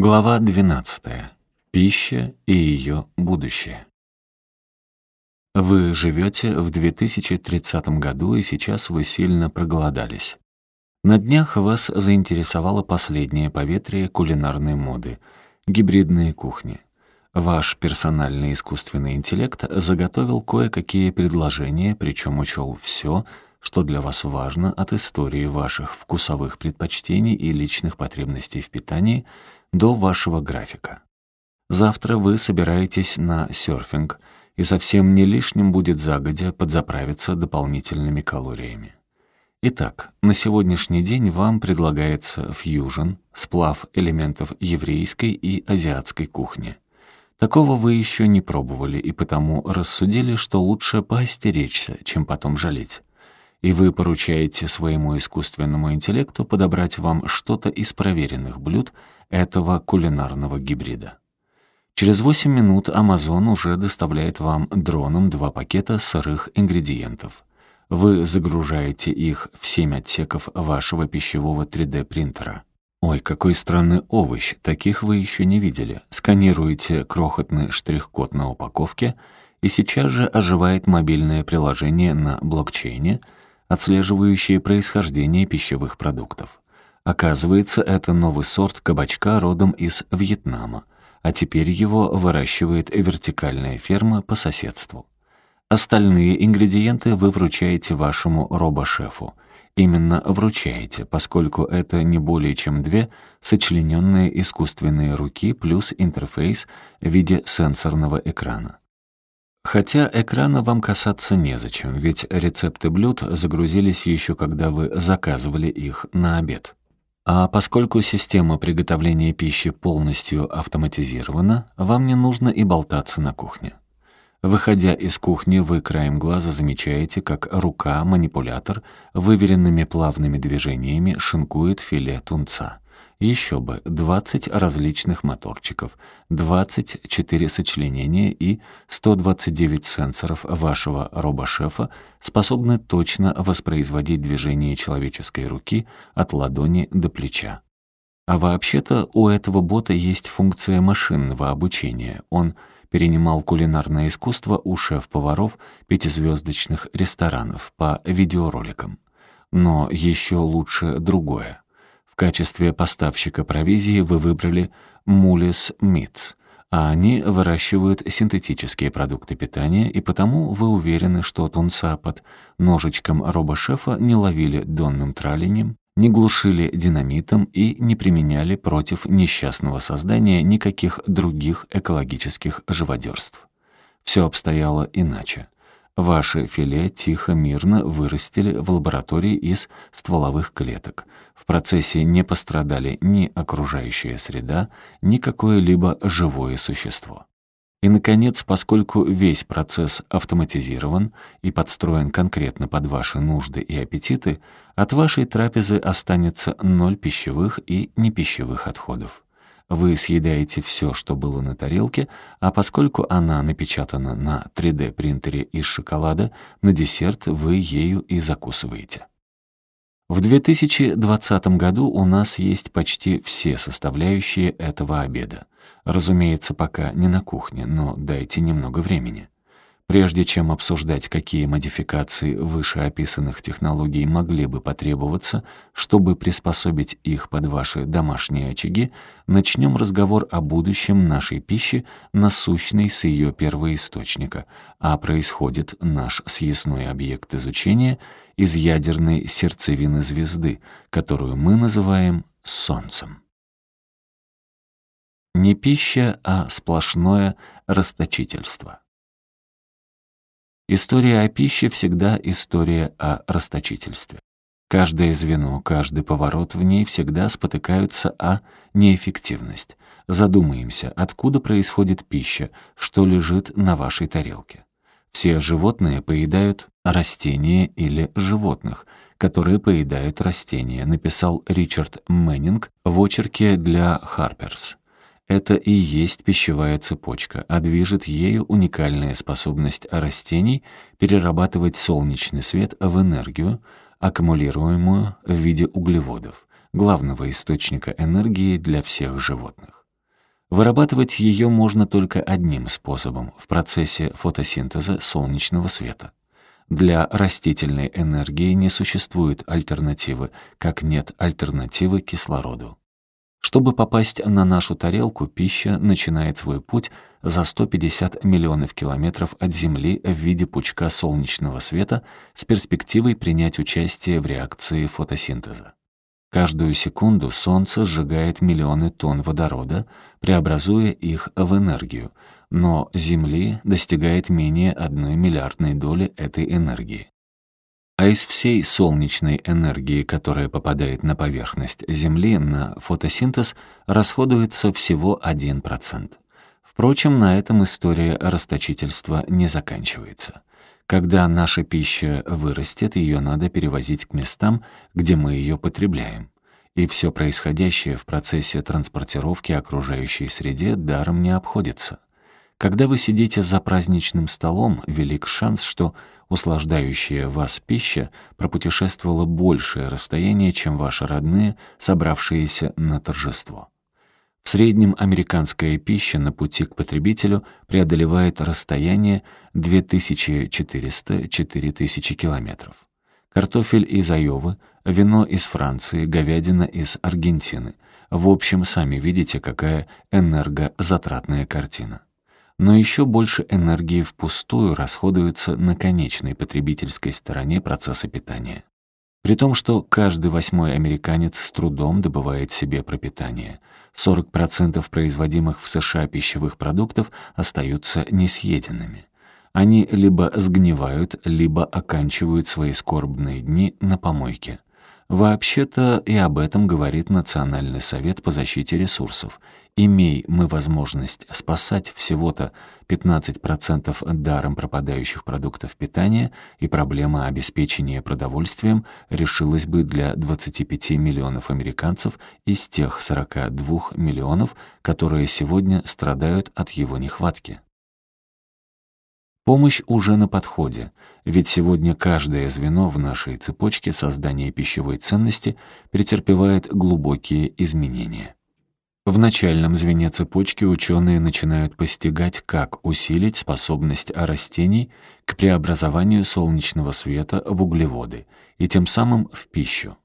Глава 12. Пища и ее будущее. Вы живете в 2030 году, и сейчас вы сильно проголодались. На днях вас заинтересовало последнее поветрие кулинарной моды — гибридные кухни. Ваш персональный искусственный интеллект заготовил кое-какие предложения, причем учел все, что для вас важно от истории ваших вкусовых предпочтений и личных потребностей в питании до вашего графика. Завтра вы собираетесь на серфинг, и совсем не лишним будет загодя подзаправиться дополнительными калориями. Итак, на сегодняшний день вам предлагается фьюжн, сплав элементов еврейской и азиатской кухни. Такого вы еще не пробовали и потому рассудили, что лучше поостеречься, чем потом жалеть и вы поручаете своему искусственному интеллекту подобрать вам что-то из проверенных блюд этого кулинарного гибрида. Через 8 минут Amazon уже доставляет вам дроном два пакета сырых ингредиентов. Вы загружаете их в 7 отсеков вашего пищевого 3D-принтера. Ой, какой странный овощ, таких вы еще не видели. Сканируете крохотный штрих-код на упаковке, и сейчас же оживает мобильное приложение на блокчейне — отслеживающие происхождение пищевых продуктов. Оказывается, это новый сорт кабачка родом из Вьетнама, а теперь его выращивает вертикальная ферма по соседству. Остальные ингредиенты вы вручаете вашему робошефу. Именно вручаете, поскольку это не более чем две сочлененные искусственные руки плюс интерфейс в виде сенсорного экрана. Хотя экрана вам касаться незачем, ведь рецепты блюд загрузились еще когда вы заказывали их на обед. А поскольку система приготовления пищи полностью автоматизирована, вам не нужно и болтаться на кухне. Выходя из кухни, вы краем глаза замечаете, как рука-манипулятор выверенными плавными движениями шинкует филе тунца — еще бы 20 различных моторчиков, 24 сочленения и 129 сенсоров вашего робошефа способны точно воспроизводить движение человеческой руки от ладони до плеча. А вообще-то у этого бота есть функция машинного обучения. Он перенимал кулинарное искусство у шеф-поваров пятизвездочных ресторанов по видеороликам. Но еще лучше другое качестве поставщика провизии вы выбрали Мулис Митс, а они выращивают синтетические продукты питания, и потому вы уверены, что тунца под ножичком робошефа не ловили донным тралинем, не глушили динамитом и не применяли против несчастного создания никаких других экологических живодерств. Все обстояло иначе. Ваше филе тихо, мирно вырастили в лаборатории из стволовых клеток. В процессе не пострадали ни окружающая среда, ни какое-либо живое существо. И, наконец, поскольку весь процесс автоматизирован и подстроен конкретно под ваши нужды и аппетиты, от вашей трапезы останется ноль пищевых и непищевых отходов. Вы съедаете все, что было на тарелке, а поскольку она напечатана на 3D-принтере из шоколада, на десерт вы ею и закусываете. В 2020 году у нас есть почти все составляющие этого обеда. Разумеется, пока не на кухне, но дайте немного времени. Прежде чем обсуждать, какие модификации вышеописанных технологий могли бы потребоваться, чтобы приспособить их под ваши домашние очаги, начнем разговор о будущем нашей пищи, насущной с ее первоисточника, а происходит наш съестной объект изучения из ядерной сердцевины звезды, которую мы называем Солнцем. Не пища, а сплошное расточительство. История о пище всегда история о расточительстве. Каждое звено, каждый поворот в ней всегда спотыкаются о неэффективность. Задумаемся, откуда происходит пища, что лежит на вашей тарелке. Все животные поедают растения или животных, которые поедают растения, написал Ричард Мэннинг в очерке для Harper's. Это и есть пищевая цепочка, а движет ею уникальная способность растений перерабатывать солнечный свет в энергию, аккумулируемую в виде углеводов, главного источника энергии для всех животных. Вырабатывать ее можно только одним способом — в процессе фотосинтеза солнечного света. Для растительной энергии не существует альтернативы, как нет альтернативы кислороду. Чтобы попасть на нашу тарелку, пища начинает свой путь за 150 миллионов километров от Земли в виде пучка солнечного света с перспективой принять участие в реакции фотосинтеза. Каждую секунду Солнце сжигает миллионы тонн водорода, преобразуя их в энергию, но Земли достигает менее одной миллиардной доли этой энергии. А из всей солнечной энергии, которая попадает на поверхность Земли, на фотосинтез расходуется всего 1%. Впрочем, на этом история расточительства не заканчивается. Когда наша пища вырастет, ее надо перевозить к местам, где мы ее потребляем. И все происходящее в процессе транспортировки окружающей среде даром не обходится. Когда вы сидите за праздничным столом, велик шанс, что услаждающая вас пища пропутешествовала большее расстояние, чем ваши родные, собравшиеся на торжество. В среднем американская пища на пути к потребителю преодолевает расстояние 2400-4000 километров. Картофель из Айовы, вино из Франции, говядина из Аргентины. В общем, сами видите, какая энергозатратная картина. Но еще больше энергии впустую расходуется на конечной потребительской стороне процесса питания. При том, что каждый восьмой американец с трудом добывает себе пропитание. 40% производимых в США пищевых продуктов остаются несъеденными. Они либо сгнивают, либо оканчивают свои скорбные дни на помойке. Вообще-то и об этом говорит Национальный совет по защите ресурсов. Имей мы возможность спасать всего-то 15% даром пропадающих продуктов питания, и проблема обеспечения продовольствием решилась бы для 25 миллионов американцев из тех 42 миллионов, которые сегодня страдают от его нехватки. Помощь уже на подходе, ведь сегодня каждое звено в нашей цепочке создания пищевой ценности претерпевает глубокие изменения. В начальном звене цепочки ученые начинают постигать, как усилить способность растений к преобразованию солнечного света в углеводы и тем самым в пищу.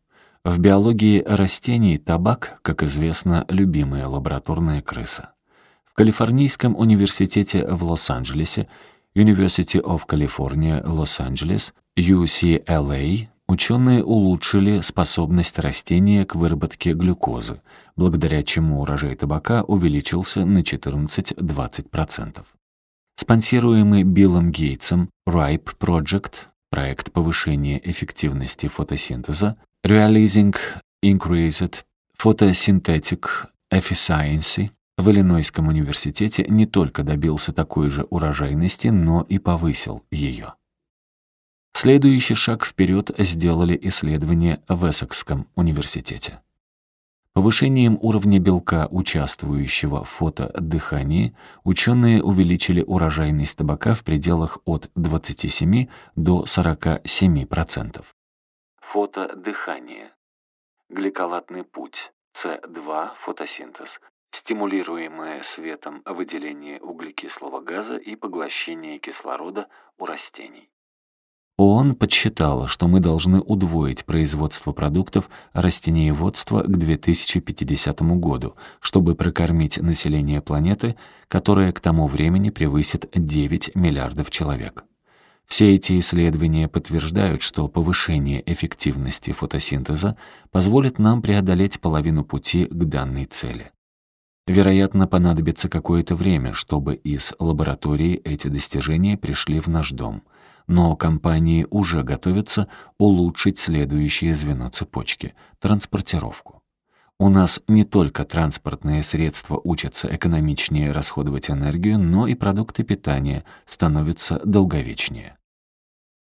В биологии растений табак, как известно, любимая лабораторная крыса. В Калифорнийском университете в Лос-Анджелесе University of California, Лос-Анджелес, UCLA, ученые улучшили способность растения к выработке глюкозы, благодаря чему урожай табака увеличился на 14-20%. Спонсируемый Биллом Гейтсом RIPE Project, проект повышения эффективности фотосинтеза, Realizing Increased Photosynthetic Efficiency в Иллинойском университете не только добился такой же урожайности, но и повысил ее. Следующий шаг вперед сделали исследования в Эссекском университете. Повышением уровня белка, участвующего в фотодыхании, ученые увеличили урожайность табака в пределах от 27 до 47%. Фотодыхание. Гликолатный путь. С2 фотосинтез стимулируемое светом выделение углекислого газа и поглощение кислорода у растений. ООН подсчитала, что мы должны удвоить производство продуктов растениеводства к 2050 году, чтобы прокормить население планеты, которое к тому времени превысит 9 миллиардов человек. Все эти исследования подтверждают, что повышение эффективности фотосинтеза позволит нам преодолеть половину пути к данной цели. Вероятно, понадобится какое-то время, чтобы из лаборатории эти достижения пришли в наш дом. Но компании уже готовятся улучшить следующее звено цепочки — транспортировку. У нас не только транспортные средства учатся экономичнее расходовать энергию, но и продукты питания становятся долговечнее.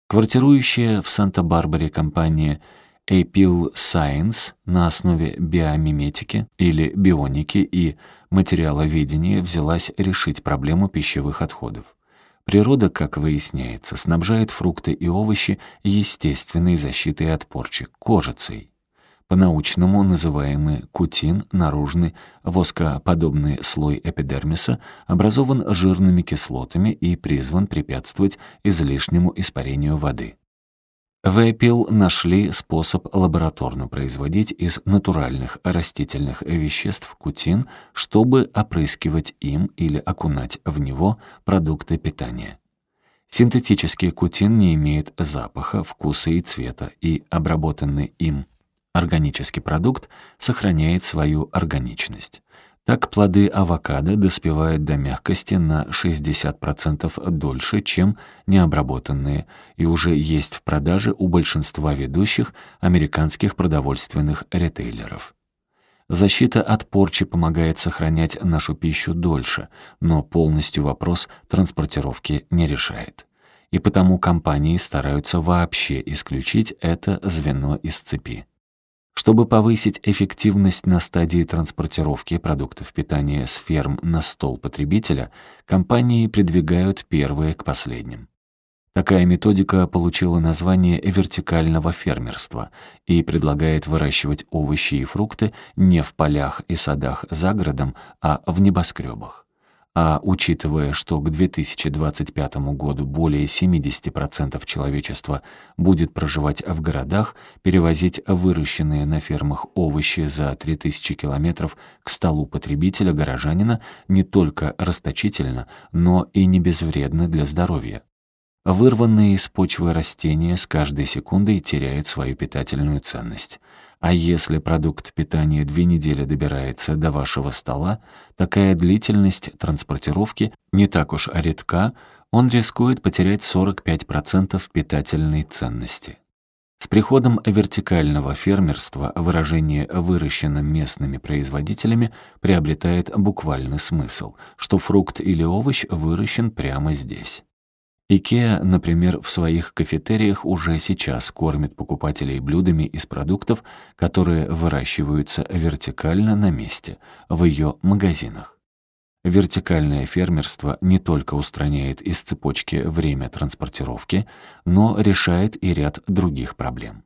Квартирующая в Санта-Барбаре компания — Apil Science на основе биомиметики или бионики и материаловедения взялась решить проблему пищевых отходов. Природа, как выясняется, снабжает фрукты и овощи естественной защитой от порчи — кожицей. по-научному называемый кутин, наружный воскоподобный слой эпидермиса, образован жирными кислотами и призван препятствовать излишнему испарению воды. В Эпил нашли способ лабораторно производить из натуральных растительных веществ кутин, чтобы опрыскивать им или окунать в него продукты питания. Синтетический кутин не имеет запаха, вкуса и цвета, и обработанный им Органический продукт сохраняет свою органичность. Так плоды авокадо доспевают до мягкости на 60% дольше, чем необработанные, и уже есть в продаже у большинства ведущих американских продовольственных ритейлеров. Защита от порчи помогает сохранять нашу пищу дольше, но полностью вопрос транспортировки не решает. И потому компании стараются вообще исключить это звено из цепи. Чтобы повысить эффективность на стадии транспортировки продуктов питания с ферм на стол потребителя, компании придвигают первые к последним. Такая методика получила название вертикального фермерства и предлагает выращивать овощи и фрукты не в полях и садах за городом, а в небоскребах. А учитывая, что к 2025 году более 70% человечества будет проживать в городах, перевозить выращенные на фермах овощи за 3000 километров к столу потребителя-горожанина не только расточительно, но и не безвредно для здоровья. Вырванные из почвы растения с каждой секундой теряют свою питательную ценность. А если продукт питания две недели добирается до вашего стола, такая длительность транспортировки не так уж редка, он рискует потерять 45% питательной ценности. С приходом вертикального фермерства выражение «выращено местными производителями» приобретает буквальный смысл, что фрукт или овощ выращен прямо здесь. Икеа, например, в своих кафетериях уже сейчас кормит покупателей блюдами из продуктов, которые выращиваются вертикально на месте, в ее магазинах. Вертикальное фермерство не только устраняет из цепочки время транспортировки, но решает и ряд других проблем.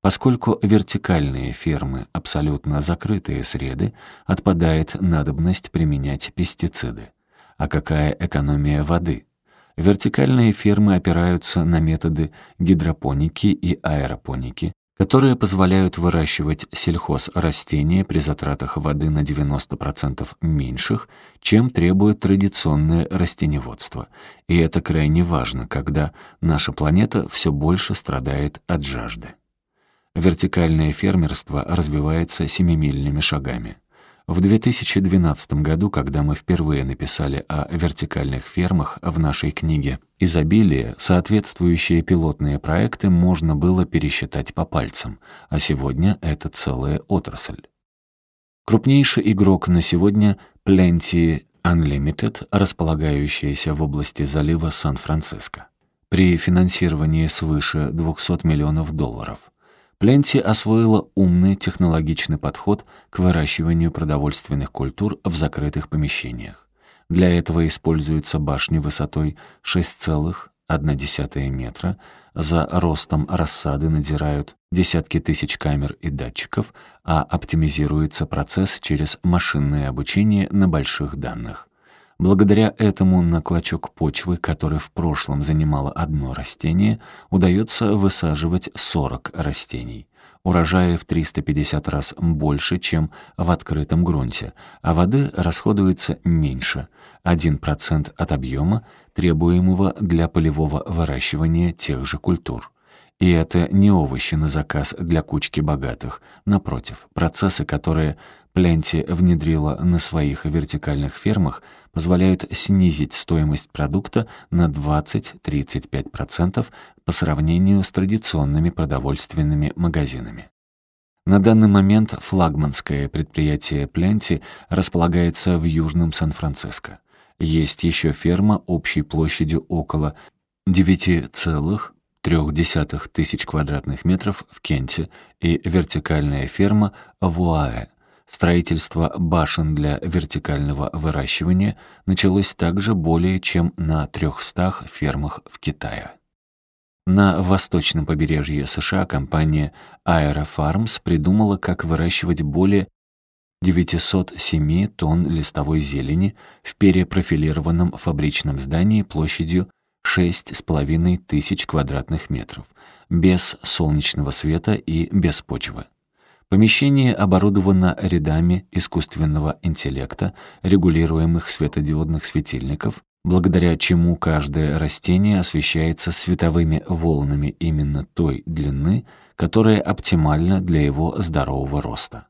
Поскольку вертикальные фермы — абсолютно закрытые среды, отпадает надобность применять пестициды. А какая экономия воды — Вертикальные фермы опираются на методы гидропоники и аэропоники, которые позволяют выращивать сельхозрастения при затратах воды на 90% меньших, чем требует традиционное растеневодство. И это крайне важно, когда наша планета все больше страдает от жажды. Вертикальное фермерство развивается семимильными шагами. В 2012 году, когда мы впервые написали о вертикальных фермах в нашей книге «Изобилие», соответствующие пилотные проекты можно было пересчитать по пальцам, а сегодня это целая отрасль. Крупнейший игрок на сегодня — Plenty Unlimited, располагающаяся в области залива Сан-Франциско. При финансировании свыше 200 миллионов долларов — Пленти освоила умный технологичный подход к выращиванию продовольственных культур в закрытых помещениях. Для этого используются башни высотой 6,1 метра, за ростом рассады надзирают десятки тысяч камер и датчиков, а оптимизируется процесс через машинное обучение на больших данных. Благодаря этому на клочок почвы, который в прошлом занимало одно растение, удается высаживать 40 растений. Урожая в 350 раз больше, чем в открытом грунте, а воды расходуется меньше — 1% от объема, требуемого для полевого выращивания тех же культур. И это не овощи на заказ для кучки богатых. Напротив, процессы, которые Пленти внедрила на своих вертикальных фермах, позволяют снизить стоимость продукта на 20-35% по сравнению с традиционными продовольственными магазинами. На данный момент флагманское предприятие Пленти располагается в Южном Сан-Франциско. Есть еще ферма общей площадью около 9,3 тысяч квадратных метров в Кенте и вертикальная ферма в Уаэ – Строительство башен для вертикального выращивания началось также более чем на 300 фермах в Китае. На восточном побережье США компания Aerofarms придумала, как выращивать более 907 тонн листовой зелени в перепрофилированном фабричном здании площадью 6,5 тысяч квадратных метров, без солнечного света и без почвы. Помещение оборудовано рядами искусственного интеллекта, регулируемых светодиодных светильников, благодаря чему каждое растение освещается световыми волнами именно той длины, которая оптимальна для его здорового роста.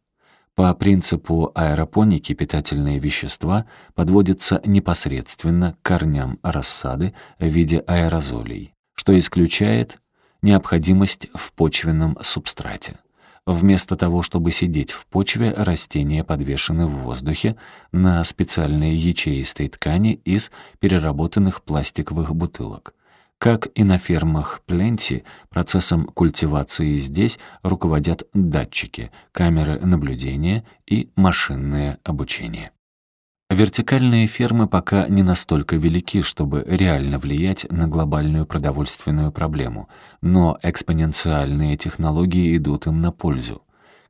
По принципу аэропоники питательные вещества подводятся непосредственно к корням рассады в виде аэрозолей, что исключает необходимость в почвенном субстрате. Вместо того, чтобы сидеть в почве, растения подвешены в воздухе на специальной ячеистой ткани из переработанных пластиковых бутылок. Как и на фермах Пленти, процессом культивации здесь руководят датчики, камеры наблюдения и машинное обучение. Вертикальные фермы пока не настолько велики, чтобы реально влиять на глобальную продовольственную проблему, но экспоненциальные технологии идут им на пользу.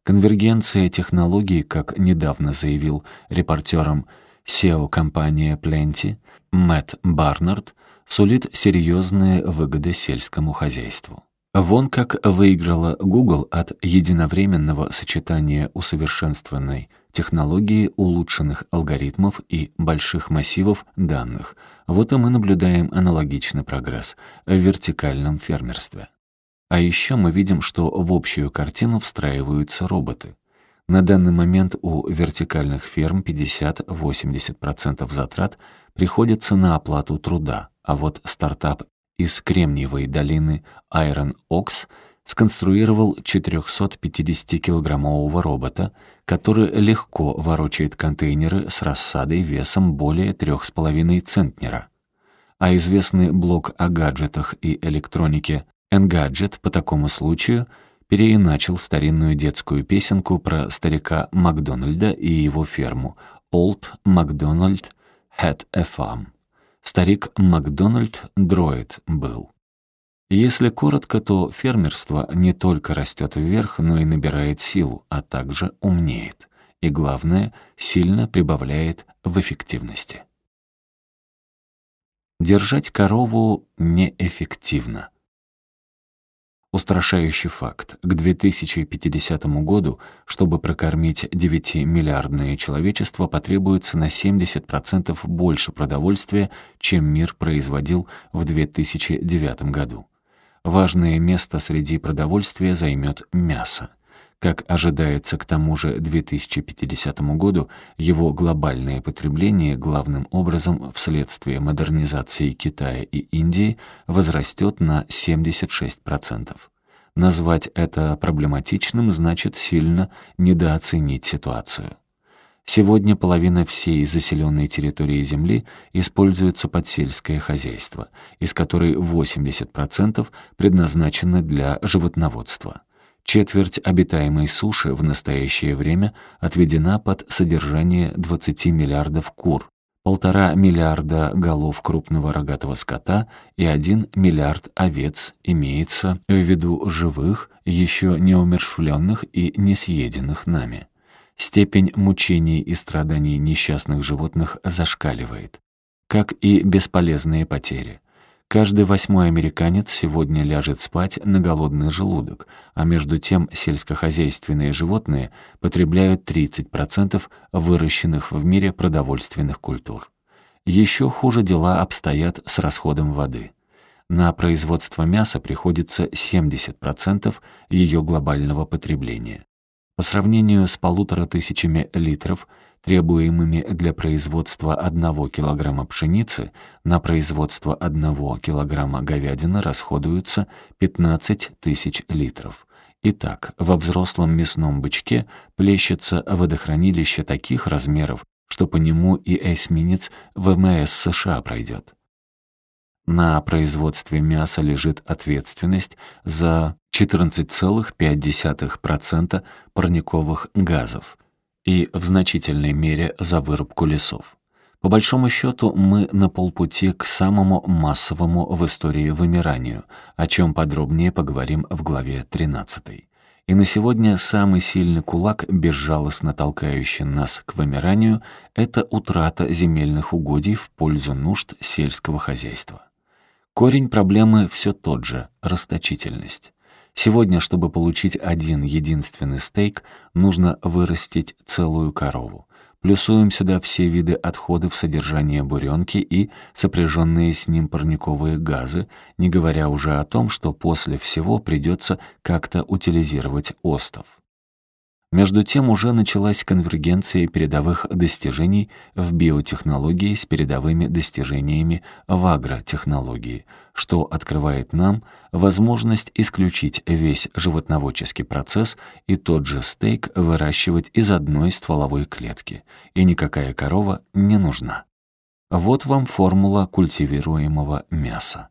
Конвергенция технологий, как недавно заявил репортерам SEO-компания Plenty Мэтт Барнард, сулит серьезные выгоды сельскому хозяйству. Вон как выиграла Google от единовременного сочетания усовершенствованной технологии улучшенных алгоритмов и больших массивов данных. Вот и мы наблюдаем аналогичный прогресс в вертикальном фермерстве. А еще мы видим, что в общую картину встраиваются роботы. На данный момент у вертикальных ферм 50-80% затрат приходится на оплату труда, а вот стартап из Кремниевой долины Iron Ox сконструировал 450-килограммового робота, который легко ворочает контейнеры с рассадой весом более 3,5 центнера. А известный блог о гаджетах и электронике Engadget по такому случаю переиначил старинную детскую песенку про старика Макдональда и его ферму «Old MacDonald had a farm». Старик Макдональд дроид был. Если коротко, то фермерство не только растет вверх, но и набирает силу, а также умнеет. И главное, сильно прибавляет в эффективности. Держать корову неэффективно. Устрашающий факт. К 2050 году, чтобы прокормить 9-миллиардное человечество, потребуется на 70% больше продовольствия, чем мир производил в 2009 году. Важное место среди продовольствия займет мясо. Как ожидается к тому же 2050 году, его глобальное потребление главным образом вследствие модернизации Китая и Индии возрастет на 76%. Назвать это проблематичным значит сильно недооценить ситуацию. Сегодня половина всей заселенной территории Земли используется под сельское хозяйство, из которой 80% предназначено для животноводства. Четверть обитаемой суши в настоящее время отведена под содержание 20 миллиардов кур, полтора миллиарда голов крупного рогатого скота и один миллиард овец имеется в виду живых, еще не умершвленных и не съеденных нами. Степень мучений и страданий несчастных животных зашкаливает, как и бесполезные потери. Каждый восьмой американец сегодня ляжет спать на голодный желудок, а между тем сельскохозяйственные животные потребляют 30% выращенных в мире продовольственных культур. Еще хуже дела обстоят с расходом воды. На производство мяса приходится 70% ее глобального потребления. По сравнению с полутора тысячами литров – требуемыми для производства 1 килограмма пшеницы, на производство 1 килограмма говядины расходуются 15 тысяч литров. Итак, во взрослом мясном бычке плещется водохранилище таких размеров, что по нему и эсминец ВМС США пройдет. На производстве мяса лежит ответственность за 14,5% парниковых газов, и в значительной мере за вырубку лесов. По большому счету, мы на полпути к самому массовому в истории вымиранию, о чем подробнее поговорим в главе 13. И на сегодня самый сильный кулак, безжалостно толкающий нас к вымиранию, это утрата земельных угодий в пользу нужд сельского хозяйства. Корень проблемы все тот же — расточительность. Сегодня, чтобы получить один единственный стейк, нужно вырастить целую корову. Плюсуем сюда все виды отходов содержания буренки и сопряженные с ним парниковые газы, не говоря уже о том, что после всего придется как-то утилизировать остов. Между тем уже началась конвергенция передовых достижений в биотехнологии с передовыми достижениями в агротехнологии, что открывает нам возможность исключить весь животноводческий процесс и тот же стейк выращивать из одной стволовой клетки, и никакая корова не нужна. Вот вам формула культивируемого мяса.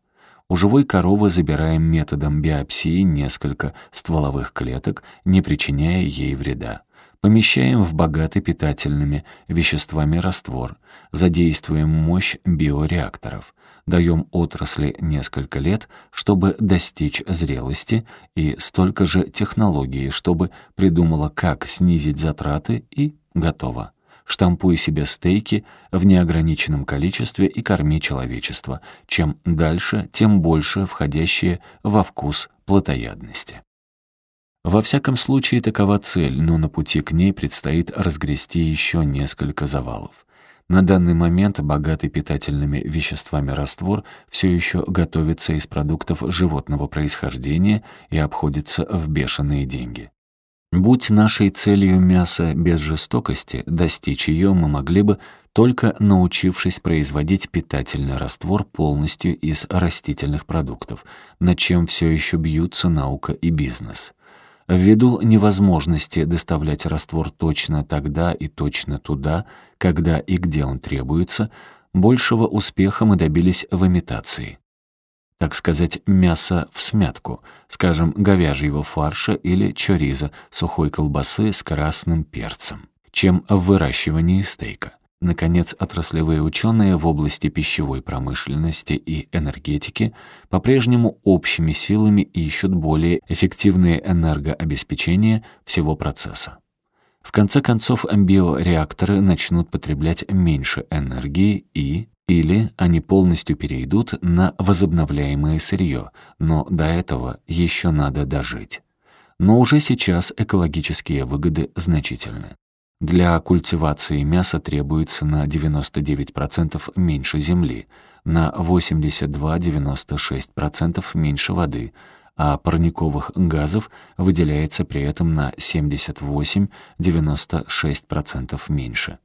У живой коровы забираем методом биопсии несколько стволовых клеток, не причиняя ей вреда. Помещаем в богатый питательными веществами раствор, задействуем мощь биореакторов, даем отрасли несколько лет, чтобы достичь зрелости, и столько же технологии, чтобы придумала, как снизить затраты, и готово штампуй себе стейки в неограниченном количестве и корми человечество. Чем дальше, тем больше входящие во вкус плотоядности. Во всяком случае, такова цель, но на пути к ней предстоит разгрести еще несколько завалов. На данный момент богатый питательными веществами раствор все еще готовится из продуктов животного происхождения и обходится в бешеные деньги. Будь нашей целью мясо без жестокости, достичь ее мы могли бы, только научившись производить питательный раствор полностью из растительных продуктов, над чем все еще бьются наука и бизнес. Ввиду невозможности доставлять раствор точно тогда и точно туда, когда и где он требуется, большего успеха мы добились в имитации так сказать, мясо в смятку, скажем, говяжьего фарша или чориза, сухой колбасы с красным перцем, чем в выращивании стейка. Наконец, отраслевые ученые в области пищевой промышленности и энергетики по-прежнему общими силами ищут более эффективные энергообеспечения всего процесса. В конце концов, биореакторы начнут потреблять меньше энергии и или они полностью перейдут на возобновляемое сырье, но до этого еще надо дожить. Но уже сейчас экологические выгоды значительны. Для культивации мяса требуется на 99% меньше земли, на 82-96% меньше воды, а парниковых газов выделяется при этом на 78-96% меньше.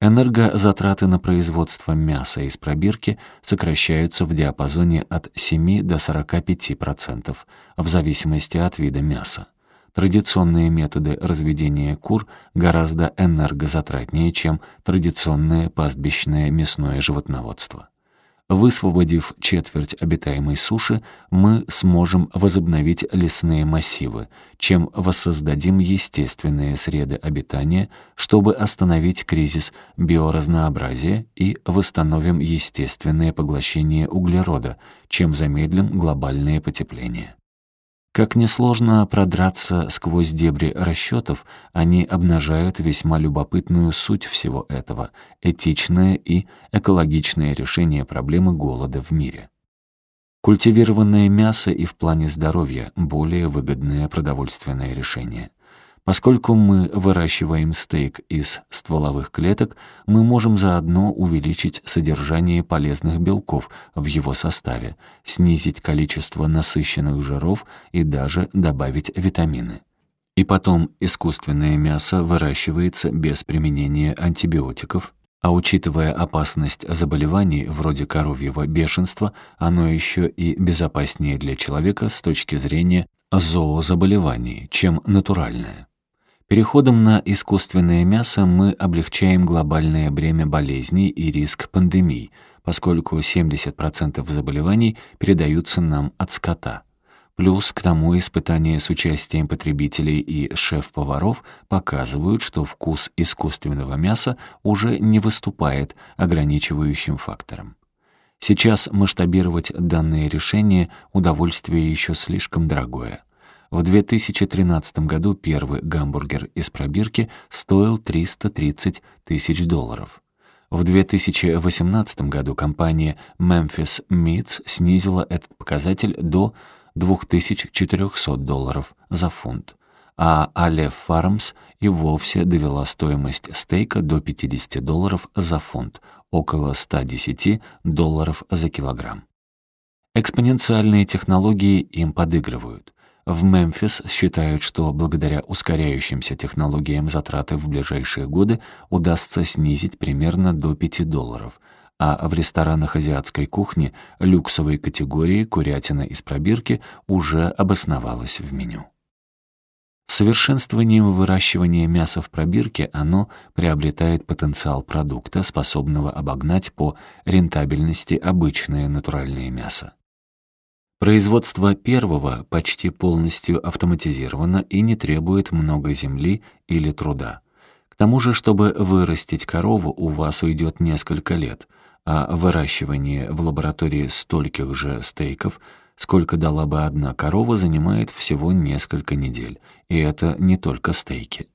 Энергозатраты на производство мяса из пробирки сокращаются в диапазоне от 7 до 45% в зависимости от вида мяса. Традиционные методы разведения кур гораздо энергозатратнее, чем традиционное пастбищное мясное животноводство. Высвободив четверть обитаемой суши, мы сможем возобновить лесные массивы, чем воссоздадим естественные среды обитания, чтобы остановить кризис биоразнообразия и восстановим естественное поглощение углерода, чем замедлим глобальное потепление. Как несложно продраться сквозь дебри расчетов, они обнажают весьма любопытную суть всего этого — этичное и экологичное решение проблемы голода в мире. Культивированное мясо и в плане здоровья — более выгодное продовольственное решение. Поскольку мы выращиваем стейк из стволовых клеток, мы можем заодно увеличить содержание полезных белков в его составе, снизить количество насыщенных жиров и даже добавить витамины. И потом искусственное мясо выращивается без применения антибиотиков, а учитывая опасность заболеваний вроде коровьего бешенства, оно еще и безопаснее для человека с точки зрения зоозаболеваний, чем натуральное. Переходом на искусственное мясо мы облегчаем глобальное бремя болезней и риск пандемий, поскольку 70% заболеваний передаются нам от скота. Плюс к тому испытания с участием потребителей и шеф-поваров показывают, что вкус искусственного мяса уже не выступает ограничивающим фактором. Сейчас масштабировать данные решения удовольствие еще слишком дорогое. В 2013 году первый гамбургер из пробирки стоил 330 тысяч долларов. В 2018 году компания Memphis Meats снизила этот показатель до 2400 долларов за фунт, а Aleph Farms и вовсе довела стоимость стейка до 50 долларов за фунт, около 110 долларов за килограмм. Экспоненциальные технологии им подыгрывают. В Мемфис считают, что благодаря ускоряющимся технологиям затраты в ближайшие годы удастся снизить примерно до 5 долларов, а в ресторанах азиатской кухни люксовой категории курятина из пробирки уже обосновалась в меню. Совершенствованием выращивания мяса в пробирке оно приобретает потенциал продукта, способного обогнать по рентабельности обычное натуральное мясо. Производство первого почти полностью автоматизировано и не требует много земли или труда. К тому же, чтобы вырастить корову, у вас уйдет несколько лет, а выращивание в лаборатории стольких же стейков, сколько дала бы одна корова, занимает всего несколько недель, и это не только стейки.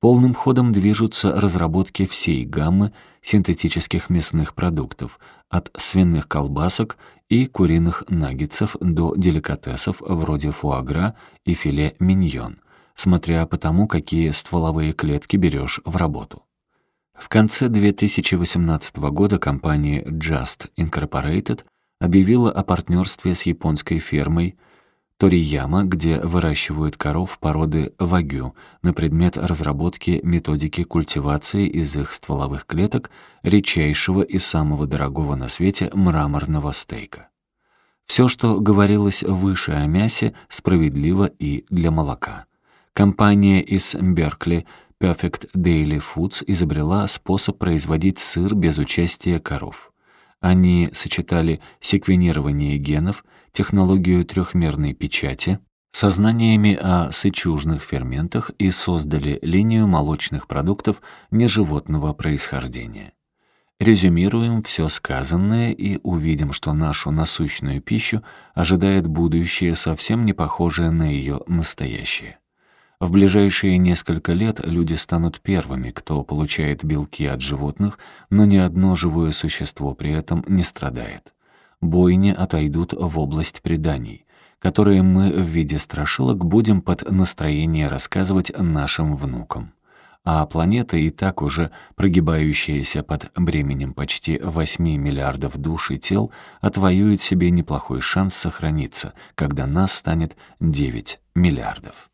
Полным ходом движутся разработки всей гаммы синтетических мясных продуктов, от свиных колбасок и куриных наггетсов до деликатесов вроде фуагра и филе миньон, смотря по тому, какие стволовые клетки берешь в работу. В конце 2018 года компания Just Incorporated объявила о партнерстве с японской фермой Торияма, где выращивают коров породы вагю на предмет разработки методики культивации из их стволовых клеток редчайшего и самого дорогого на свете мраморного стейка. Все, что говорилось выше о мясе, справедливо и для молока. Компания из Беркли Perfect Daily Foods изобрела способ производить сыр без участия коров. Они сочетали секвенирование генов, технологию трехмерной печати со знаниями о сычужных ферментах и создали линию молочных продуктов неживотного происхождения. Резюмируем все сказанное и увидим, что нашу насущную пищу ожидает будущее, совсем не похожее на ее настоящее. В ближайшие несколько лет люди станут первыми, кто получает белки от животных, но ни одно живое существо при этом не страдает. Бойни отойдут в область преданий, которые мы в виде страшилок будем под настроение рассказывать нашим внукам. А планета, и так уже прогибающаяся под бременем почти 8 миллиардов душ и тел, отвоюет себе неплохой шанс сохраниться, когда нас станет 9 миллиардов.